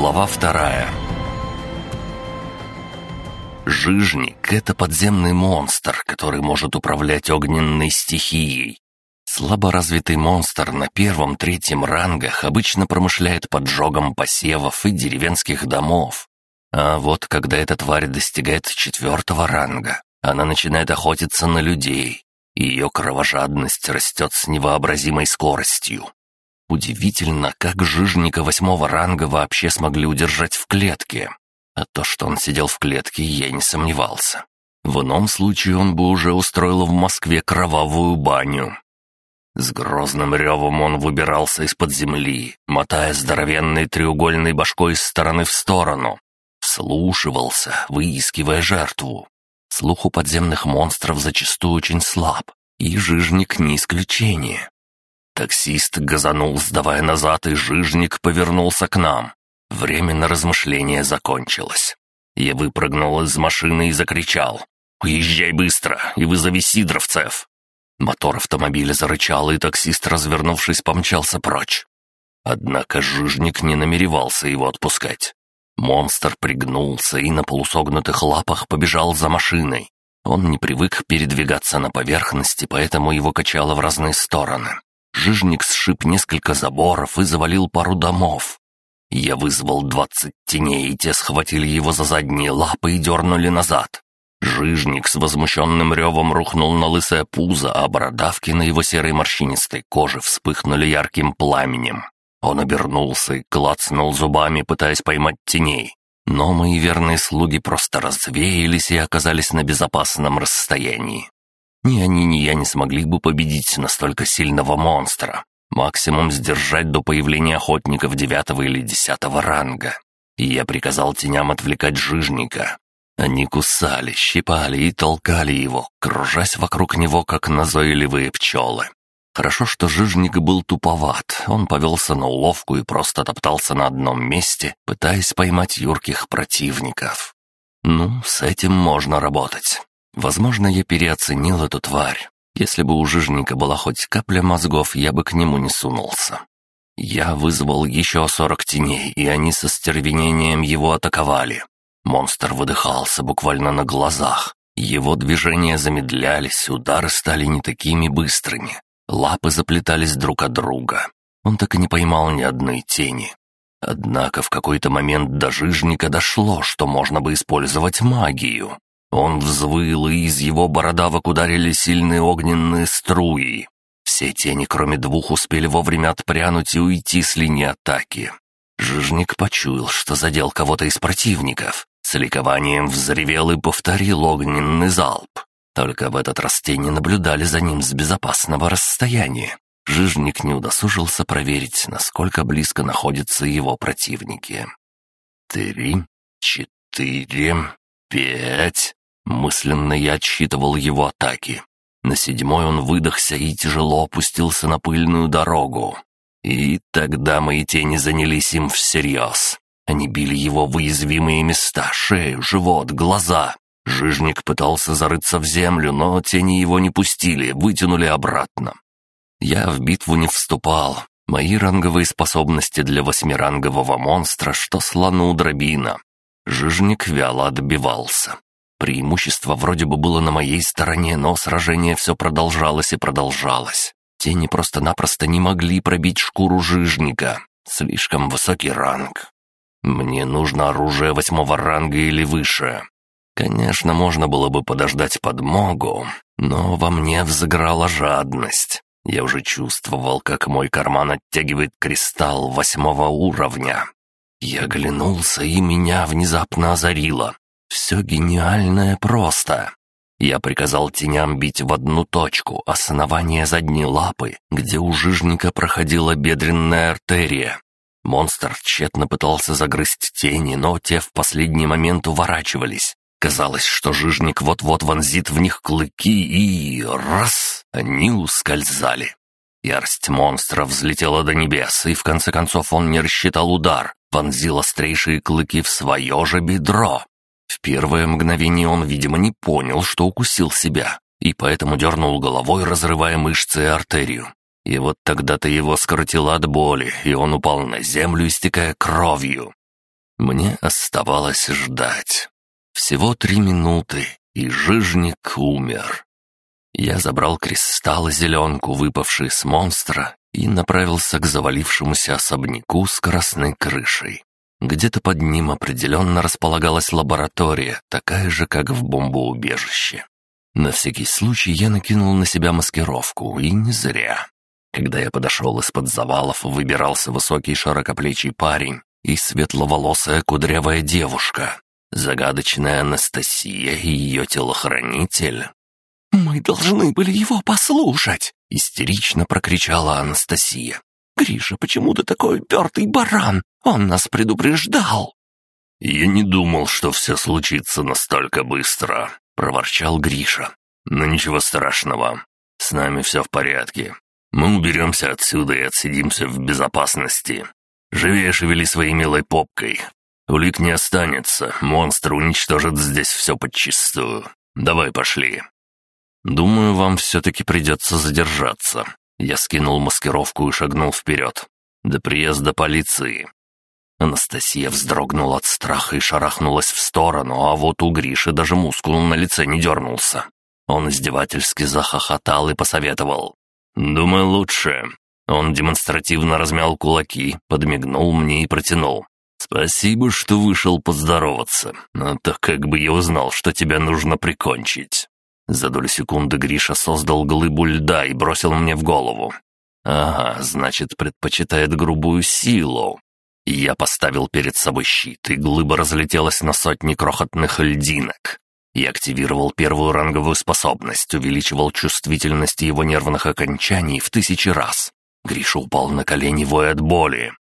Глава вторая Жижник — это подземный монстр, который может управлять огненной стихией. Слаборазвитый монстр на первом-третьем рангах обычно промышляет поджогом посевов и деревенских домов. А вот когда эта тварь достигает четвертого ранга, она начинает охотиться на людей. Ее кровожадность растет с невообразимой скоростью. Удивительно, как жижника восьмого ранга вообще смогли удержать в клетке. А то, что он сидел в клетке, я не сомневался. В ином случае он бы уже устроил в Москве кровавую баню. С грозным ревом он выбирался из-под земли, мотая здоровенной треугольной башкой из стороны в сторону. Вслушивался, выискивая жертву. Слух у подземных монстров зачастую очень слаб, и жижник не исключение. Таксист газанул, сдавая назад, и жижник повернулся к нам. Время на размышление закончилось. Я выпрыгнул из машины и закричал. «Уезжай быстро и вызови сидровцев!» Мотор автомобиля зарычал, и таксист, развернувшись, помчался прочь. Однако жижник не намеревался его отпускать. Монстр пригнулся и на полусогнутых лапах побежал за машиной. Он не привык передвигаться на поверхности, поэтому его качало в разные стороны. Жижник сшиб несколько заборов и завалил пару домов. Я вызвал двадцать теней, и те схватили его за задние лапы и дернули назад. Жижник с возмущенным ревом рухнул на лысое пузо, а бородавки на его серой морщинистой коже вспыхнули ярким пламенем. Он обернулся и клацнул зубами, пытаясь поймать теней. Но мои верные слуги просто развеялись и оказались на безопасном расстоянии. Ни они, ни я не смогли бы победить настолько сильного монстра. Максимум сдержать до появления охотников девятого или десятого ранга. И я приказал теням отвлекать жижника. Они кусали, щипали и толкали его, кружась вокруг него, как назойливые пчелы. Хорошо, что жижник был туповат. Он повелся на уловку и просто топтался на одном месте, пытаясь поймать юрких противников. Ну, с этим можно работать. Возможно, я переоценил эту тварь. Если бы у жижника была хоть капля мозгов, я бы к нему не сунулся. Я вызвал еще сорок теней, и они со стервенением его атаковали. Монстр выдыхался буквально на глазах. Его движения замедлялись, удары стали не такими быстрыми. Лапы заплетались друг от друга. Он так и не поймал ни одной тени. Однако в какой-то момент до жижника дошло, что можно бы использовать магию. Он взвыл, и из его бородавок ударили сильные огненные струи. Все тени, кроме двух, успели вовремя отпрянуть и уйти с линии атаки. Жижник почуял, что задел кого-то из противников. С ликованием взревел и повторил огненный залп. Только в этот раз тени наблюдали за ним с безопасного расстояния. Жижник не удосужился проверить, насколько близко находятся его противники. «Три, четыре, пять...» Мысленно я отсчитывал его атаки. На седьмой он выдохся и тяжело опустился на пыльную дорогу. И тогда мои тени занялись им всерьез. Они били его в уязвимые места, шею, живот, глаза. Жижник пытался зарыться в землю, но тени его не пустили, вытянули обратно. Я в битву не вступал. Мои ранговые способности для восьмирангового монстра, что слону дробина. Жижник вяло отбивался. Преимущество вроде бы было на моей стороне, но сражение все продолжалось и продолжалось. Тени просто-напросто не могли пробить шкуру жижника. Слишком высокий ранг. Мне нужно оружие восьмого ранга или выше. Конечно, можно было бы подождать подмогу, но во мне взыграла жадность. Я уже чувствовал, как мой карман оттягивает кристалл восьмого уровня. Я оглянулся, и меня внезапно озарило. Все гениальное просто. Я приказал теням бить в одну точку, основание задней лапы, где у жижника проходила бедренная артерия. Монстр тщетно пытался загрызть тени, но те в последний момент уворачивались. Казалось, что жижник вот-вот вонзит в них клыки, и... раз! Они ускользали. Ярость монстра взлетела до небес, и в конце концов он не рассчитал удар, вонзил острейшие клыки в свое же бедро. В первое мгновение он, видимо, не понял, что укусил себя, и поэтому дернул головой, разрывая мышцы и артерию. И вот тогда-то его скрутило от боли, и он упал на землю, истекая кровью. Мне оставалось ждать. Всего три минуты, и жижник умер. Я забрал кристалл зеленку, выпавшие с монстра, и направился к завалившемуся особняку с красной крышей. Где-то под ним определенно располагалась лаборатория, такая же, как в бомбоубежище. На всякий случай я накинул на себя маскировку, и не зря. Когда я подошел из-под завалов, выбирался высокий широкоплечий парень и светловолосая кудрявая девушка, загадочная Анастасия и ее телохранитель. «Мы должны были его послушать!» — истерично прокричала Анастасия. «Гриша, почему ты такой упертый баран? Он нас предупреждал!» «Я не думал, что все случится настолько быстро», — проворчал Гриша. «Но ничего страшного. С нами все в порядке. Мы уберемся отсюда и отсидимся в безопасности. Живее шевели своей милой попкой. Улик не останется, монстр уничтожит здесь все подчистую. Давай пошли». «Думаю, вам все-таки придется задержаться». Я скинул маскировку и шагнул вперед. До приезда полиции. Анастасия вздрогнула от страха и шарахнулась в сторону, а вот у Гриши даже мускул на лице не дернулся. Он издевательски захохотал и посоветовал. «Думаю, лучше». Он демонстративно размял кулаки, подмигнул мне и протянул. «Спасибо, что вышел поздороваться, а то как бы я узнал, что тебя нужно прикончить». За долю секунды Гриша создал глыбу льда и бросил мне в голову. «Ага, значит, предпочитает грубую силу». Я поставил перед собой щит, и глыба разлетелась на сотни крохотных льдинок. Я активировал первую ранговую способность, увеличивал чувствительность его нервных окончаний в тысячи раз. Гриша упал на колени, воя от боли.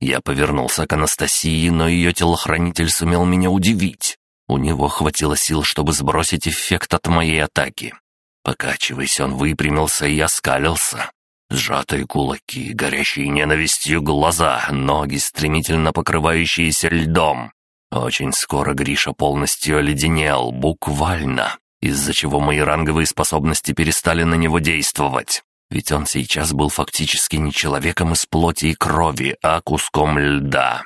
Я повернулся к Анастасии, но ее телохранитель сумел меня удивить. У него хватило сил, чтобы сбросить эффект от моей атаки. Покачиваясь, он выпрямился и оскалился. Сжатые кулаки, горящие ненавистью глаза, ноги, стремительно покрывающиеся льдом. Очень скоро Гриша полностью оледенел, буквально, из-за чего мои ранговые способности перестали на него действовать. Ведь он сейчас был фактически не человеком из плоти и крови, а куском льда.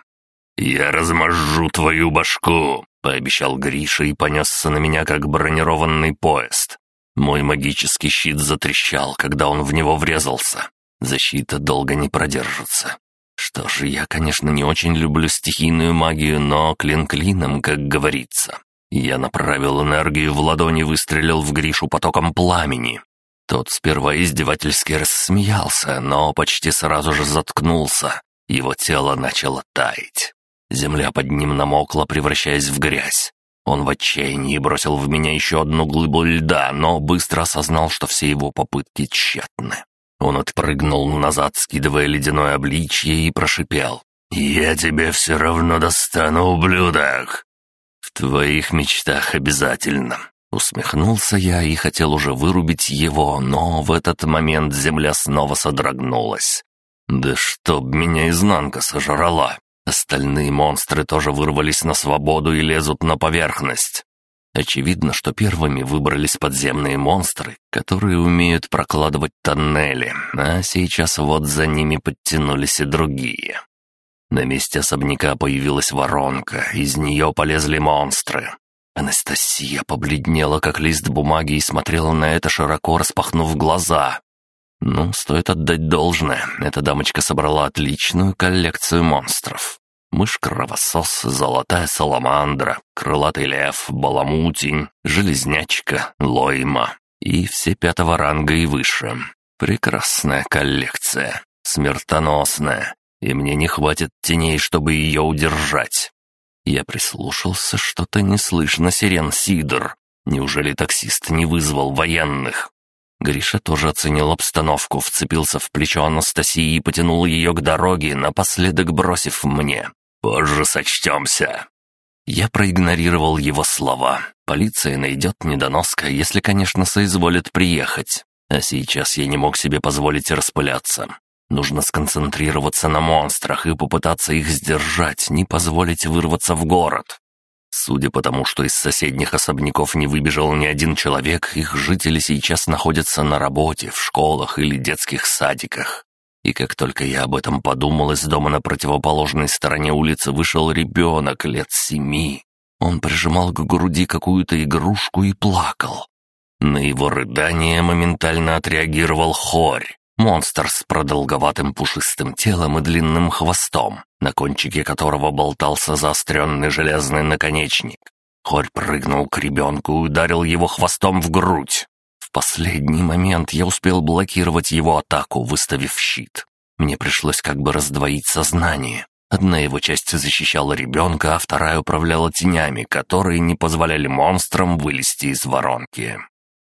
«Я размажу твою башку!» — пообещал Гриша и понесся на меня, как бронированный поезд. Мой магический щит затрещал, когда он в него врезался. Защита долго не продержится. Что ж, я, конечно, не очень люблю стихийную магию, но клин клином, как говорится. Я направил энергию в ладони и выстрелил в Гришу потоком пламени. Тот сперва издевательски рассмеялся, но почти сразу же заткнулся. Его тело начало таять. Земля под ним намокла, превращаясь в грязь. Он в отчаянии бросил в меня еще одну глыбу льда, но быстро осознал, что все его попытки тщетны. Он отпрыгнул назад, скидывая ледяное обличье, и прошипел. «Я тебе все равно достану, ублюдок!» «В твоих мечтах обязательно!» Усмехнулся я и хотел уже вырубить его, но в этот момент земля снова содрогнулась. «Да чтоб меня изнанка сожрала!» Остальные монстры тоже вырвались на свободу и лезут на поверхность. Очевидно, что первыми выбрались подземные монстры, которые умеют прокладывать тоннели, а сейчас вот за ними подтянулись и другие. На месте особняка появилась воронка, из нее полезли монстры. Анастасия побледнела, как лист бумаги, и смотрела на это, широко распахнув глаза. Ну, стоит отдать должное, эта дамочка собрала отличную коллекцию монстров. Мышь-кровосос, золотая саламандра, крылатый лев, баламутень, железнячка, лойма и все пятого ранга и выше. Прекрасная коллекция, смертоносная, и мне не хватит теней, чтобы ее удержать. Я прислушался, что-то не слышно сирен Сидор. Неужели таксист не вызвал военных? Гриша тоже оценил обстановку, вцепился в плечо Анастасии и потянул ее к дороге, напоследок бросив мне. «Позже сочтемся». Я проигнорировал его слова. Полиция найдет недоноска, если, конечно, соизволит приехать. А сейчас я не мог себе позволить распыляться. Нужно сконцентрироваться на монстрах и попытаться их сдержать, не позволить вырваться в город. Судя по тому, что из соседних особняков не выбежал ни один человек, их жители сейчас находятся на работе, в школах или детских садиках. И как только я об этом подумал, из дома на противоположной стороне улицы вышел ребенок лет семи. Он прижимал к груди какую-то игрушку и плакал. На его рыдание моментально отреагировал хорь. Монстр с продолговатым пушистым телом и длинным хвостом, на кончике которого болтался заостренный железный наконечник. Хорь прыгнул к ребенку и ударил его хвостом в грудь. В последний момент я успел блокировать его атаку, выставив щит. Мне пришлось как бы раздвоить сознание. Одна его часть защищала ребенка, а вторая управляла тенями, которые не позволяли монстрам вылезти из воронки.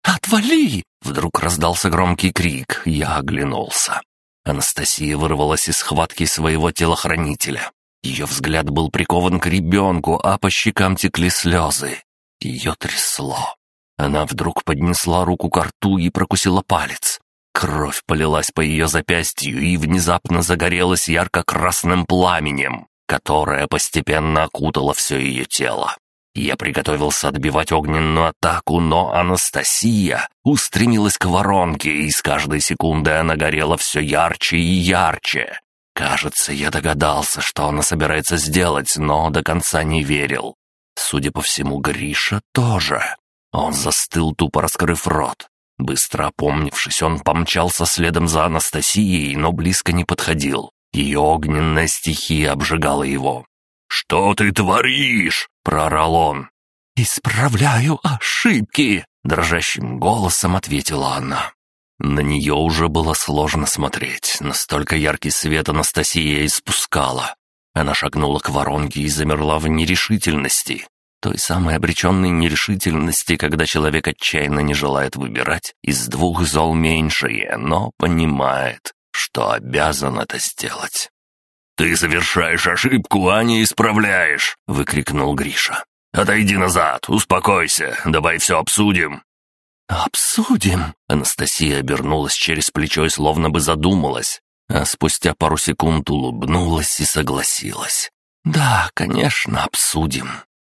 «Отвали!» — вдруг раздался громкий крик. Я оглянулся. Анастасия вырвалась из схватки своего телохранителя. Ее взгляд был прикован к ребенку, а по щекам текли слезы. Ее трясло. Она вдруг поднесла руку к рту и прокусила палец. Кровь полилась по ее запястью и внезапно загорелась ярко-красным пламенем, которое постепенно окутало все ее тело. Я приготовился отбивать огненную атаку, но Анастасия устремилась к воронке, и с каждой секундой она горела все ярче и ярче. Кажется, я догадался, что она собирается сделать, но до конца не верил. Судя по всему, Гриша тоже. Он застыл, тупо раскрыв рот. Быстро опомнившись, он помчался следом за Анастасией, но близко не подходил. Ее огненная стихия обжигала его. «Что ты творишь?» — проорал он. «Исправляю ошибки!» — дрожащим голосом ответила она. На нее уже было сложно смотреть, настолько яркий свет Анастасия испускала. Она шагнула к воронке и замерла в нерешительности. Той самой обреченной нерешительности, когда человек отчаянно не желает выбирать из двух зол меньшее, но понимает, что обязан это сделать. «Ты совершаешь ошибку, а не исправляешь!» — выкрикнул Гриша. «Отойди назад, успокойся, давай все обсудим!» «Обсудим!» — Анастасия обернулась через плечо и словно бы задумалась, а спустя пару секунд улыбнулась и согласилась. «Да, конечно, обсудим!»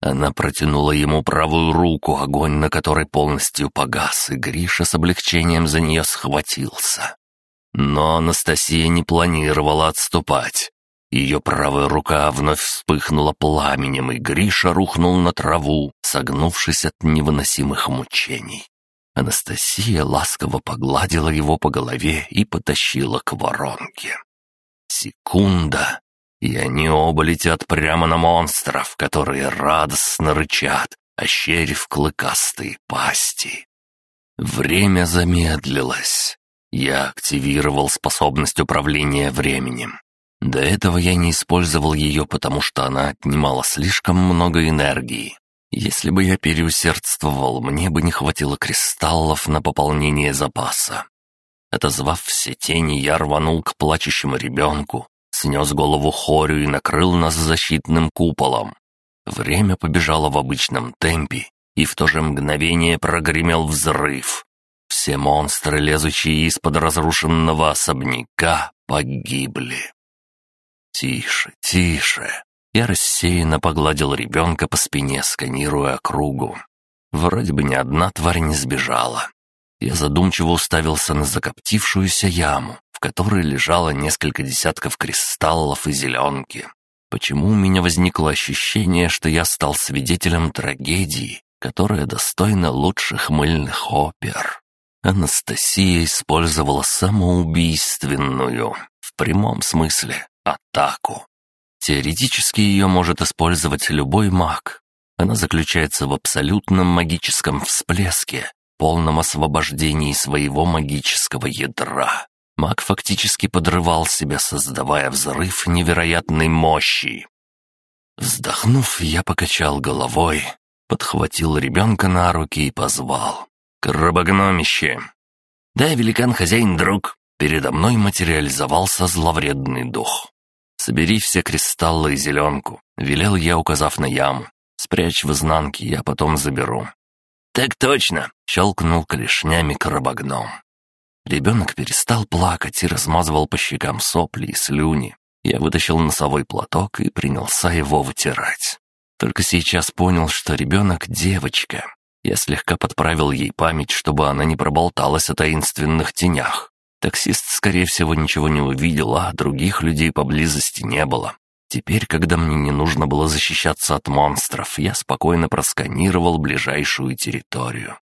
Она протянула ему правую руку, огонь на которой полностью погас, и Гриша с облегчением за нее схватился. Но Анастасия не планировала отступать. Ее правая рука вновь вспыхнула пламенем, и Гриша рухнул на траву, согнувшись от невыносимых мучений. Анастасия ласково погладила его по голове и потащила к воронке. Секунда, и они оба летят прямо на монстров, которые радостно рычат, ощерив клыкастые пасти. Время замедлилось. Я активировал способность управления временем. До этого я не использовал ее, потому что она отнимала слишком много энергии. Если бы я переусердствовал, мне бы не хватило кристаллов на пополнение запаса. Отозвав все тени, я рванул к плачущему ребенку, снес голову Хорю и накрыл нас защитным куполом. Время побежало в обычном темпе, и в то же мгновение прогремел взрыв. Все монстры, лезущие из-под разрушенного особняка, погибли. «Тише, тише!» Я рассеянно погладил ребенка по спине, сканируя округу. Вроде бы ни одна тварь не сбежала. Я задумчиво уставился на закоптившуюся яму, в которой лежало несколько десятков кристаллов и зеленки. Почему у меня возникло ощущение, что я стал свидетелем трагедии, которая достойна лучших мыльных опер? Анастасия использовала самоубийственную, в прямом смысле, атаку. Теоретически ее может использовать любой маг. Она заключается в абсолютном магическом всплеске, полном освобождении своего магического ядра. Маг фактически подрывал себя, создавая взрыв невероятной мощи. Вздохнув, я покачал головой, подхватил ребенка на руки и позвал. «Крабогномище!» «Да, великан-хозяин-друг!» Передо мной материализовался зловредный дух. «Собери все кристаллы и зеленку», — велел я, указав на яму. «Спрячь в изнанке, я потом заберу». «Так точно!» — щелкнул клешнями крабогном. Ребенок перестал плакать и размазывал по щекам сопли и слюни. Я вытащил носовой платок и принялся его вытирать. Только сейчас понял, что ребенок — девочка. Я слегка подправил ей память, чтобы она не проболталась о таинственных тенях. Таксист, скорее всего, ничего не увидел, а других людей поблизости не было. Теперь, когда мне не нужно было защищаться от монстров, я спокойно просканировал ближайшую территорию.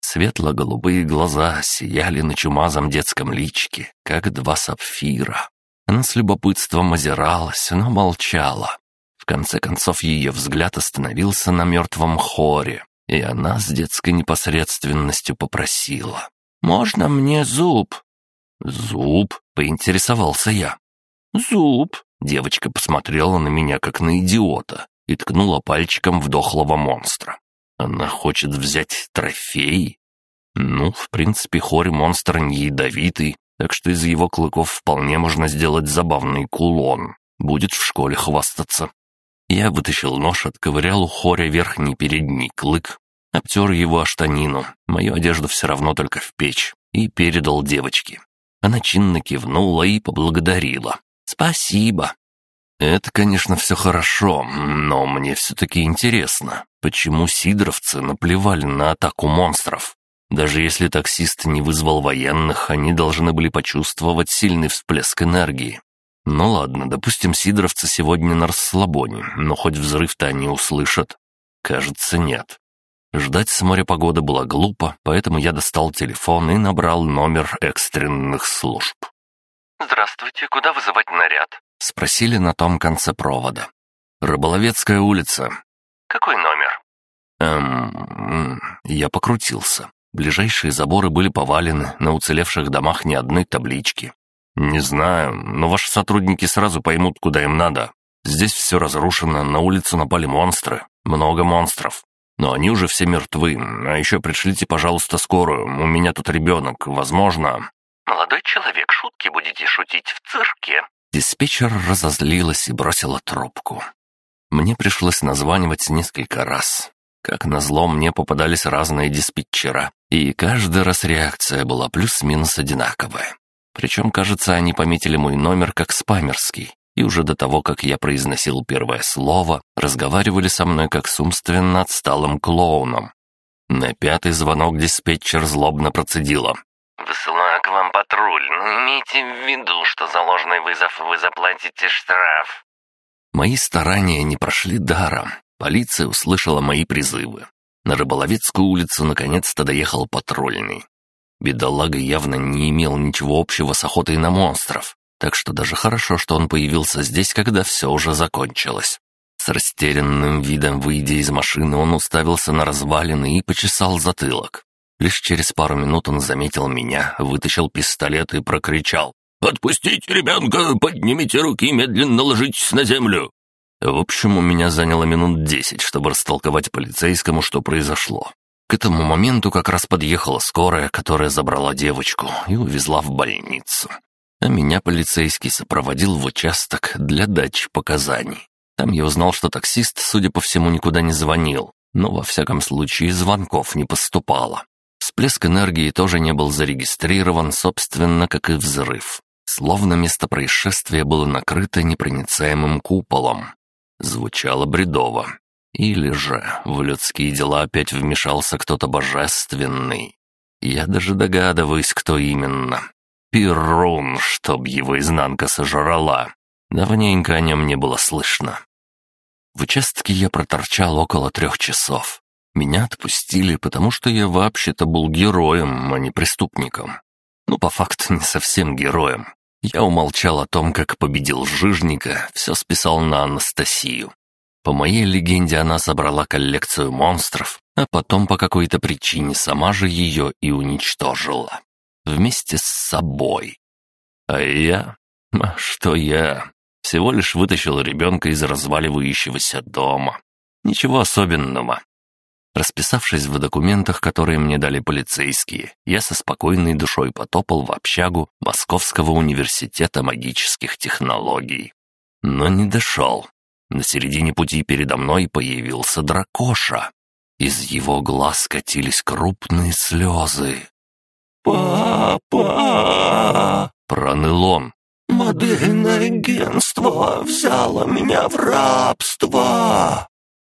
Светло-голубые глаза сияли на чумазом детском личике, как два сапфира. Она с любопытством озиралась, но молчала. В конце концов, ее взгляд остановился на мертвом хоре, и она с детской непосредственностью попросила. «Можно мне зуб?» «Зуб?» — поинтересовался я. «Зуб!» — девочка посмотрела на меня, как на идиота, и ткнула пальчиком в дохлого монстра. Она хочет взять трофей? Ну, в принципе, Хори монстр не ядовитый, так что из его клыков вполне можно сделать забавный кулон. Будет в школе хвастаться. Я вытащил нож, отковырял у Хоря верхний передний клык, обтер его о штанину, мою одежду все равно только в печь, и передал девочке. Она чинно кивнула и поблагодарила. «Спасибо». «Это, конечно, все хорошо, но мне все-таки интересно, почему сидоровцы наплевали на атаку монстров? Даже если таксист не вызвал военных, они должны были почувствовать сильный всплеск энергии. Ну ладно, допустим, сидоровцы сегодня на расслабоне, но хоть взрыв-то они услышат. Кажется, нет. Ждать с моря погоды было глупо, поэтому я достал телефон и набрал номер экстренных служб. «Здравствуйте, куда вызывать наряд?» — спросили на том конце провода. «Рыболовецкая улица». «Какой номер?» Эм... Я покрутился. Ближайшие заборы были повалены, на уцелевших домах ни одной таблички. «Не знаю, но ваши сотрудники сразу поймут, куда им надо. Здесь все разрушено, на улицу напали монстры. Много монстров. Но они уже все мертвы. А еще пришлите, пожалуйста, скорую. У меня тут ребенок. Возможно...» «Молодой человек, шутки будете шутить в цирке?» Диспетчер разозлилась и бросила трубку. Мне пришлось названивать несколько раз. Как назло, мне попадались разные диспетчера, и каждый раз реакция была плюс-минус одинаковая. Причем, кажется, они пометили мой номер как спамерский, и уже до того, как я произносил первое слово, разговаривали со мной как с умственно отсталым клоуном. На пятый звонок диспетчер злобно процедила. «Высылаю к вам патруль, но имейте в виду, что за ложный вызов вы заплатите штраф». Мои старания не прошли даром. Полиция услышала мои призывы. На Рыболовецкую улицу наконец-то доехал патрульный. Бедолага явно не имел ничего общего с охотой на монстров, так что даже хорошо, что он появился здесь, когда все уже закончилось. С растерянным видом, выйдя из машины, он уставился на развалины и почесал затылок. Лишь через пару минут он заметил меня, вытащил пистолет и прокричал. «Отпустите ребенка, поднимите руки и медленно ложитесь на землю!» В общем, у меня заняло минут десять, чтобы растолковать полицейскому, что произошло. К этому моменту как раз подъехала скорая, которая забрала девочку и увезла в больницу. А меня полицейский сопроводил в участок для дачи показаний. Там я узнал, что таксист, судя по всему, никуда не звонил, но во всяком случае звонков не поступало. Всплеск энергии тоже не был зарегистрирован, собственно, как и взрыв. Словно место происшествия было накрыто непроницаемым куполом. Звучало бредово. Или же в людские дела опять вмешался кто-то божественный. Я даже догадываюсь, кто именно. Перун, чтоб его изнанка сожрала. Давненько о нем не было слышно. В участке я проторчал около трех часов. Меня отпустили, потому что я вообще-то был героем, а не преступником. Ну, по факту, не совсем героем. Я умолчал о том, как победил Жижника, все списал на Анастасию. По моей легенде, она собрала коллекцию монстров, а потом по какой-то причине сама же ее и уничтожила. Вместе с собой. А я? А что я? Всего лишь вытащил ребенка из разваливающегося дома. Ничего особенного. Расписавшись в документах, которые мне дали полицейские, я со спокойной душой потопал в общагу Московского университета магических технологий. Но не дошел. На середине пути передо мной появился дракоша. Из его глаз катились крупные слезы. «Папа!» — проныл он. «Модельное агентство взяло меня в рабство!»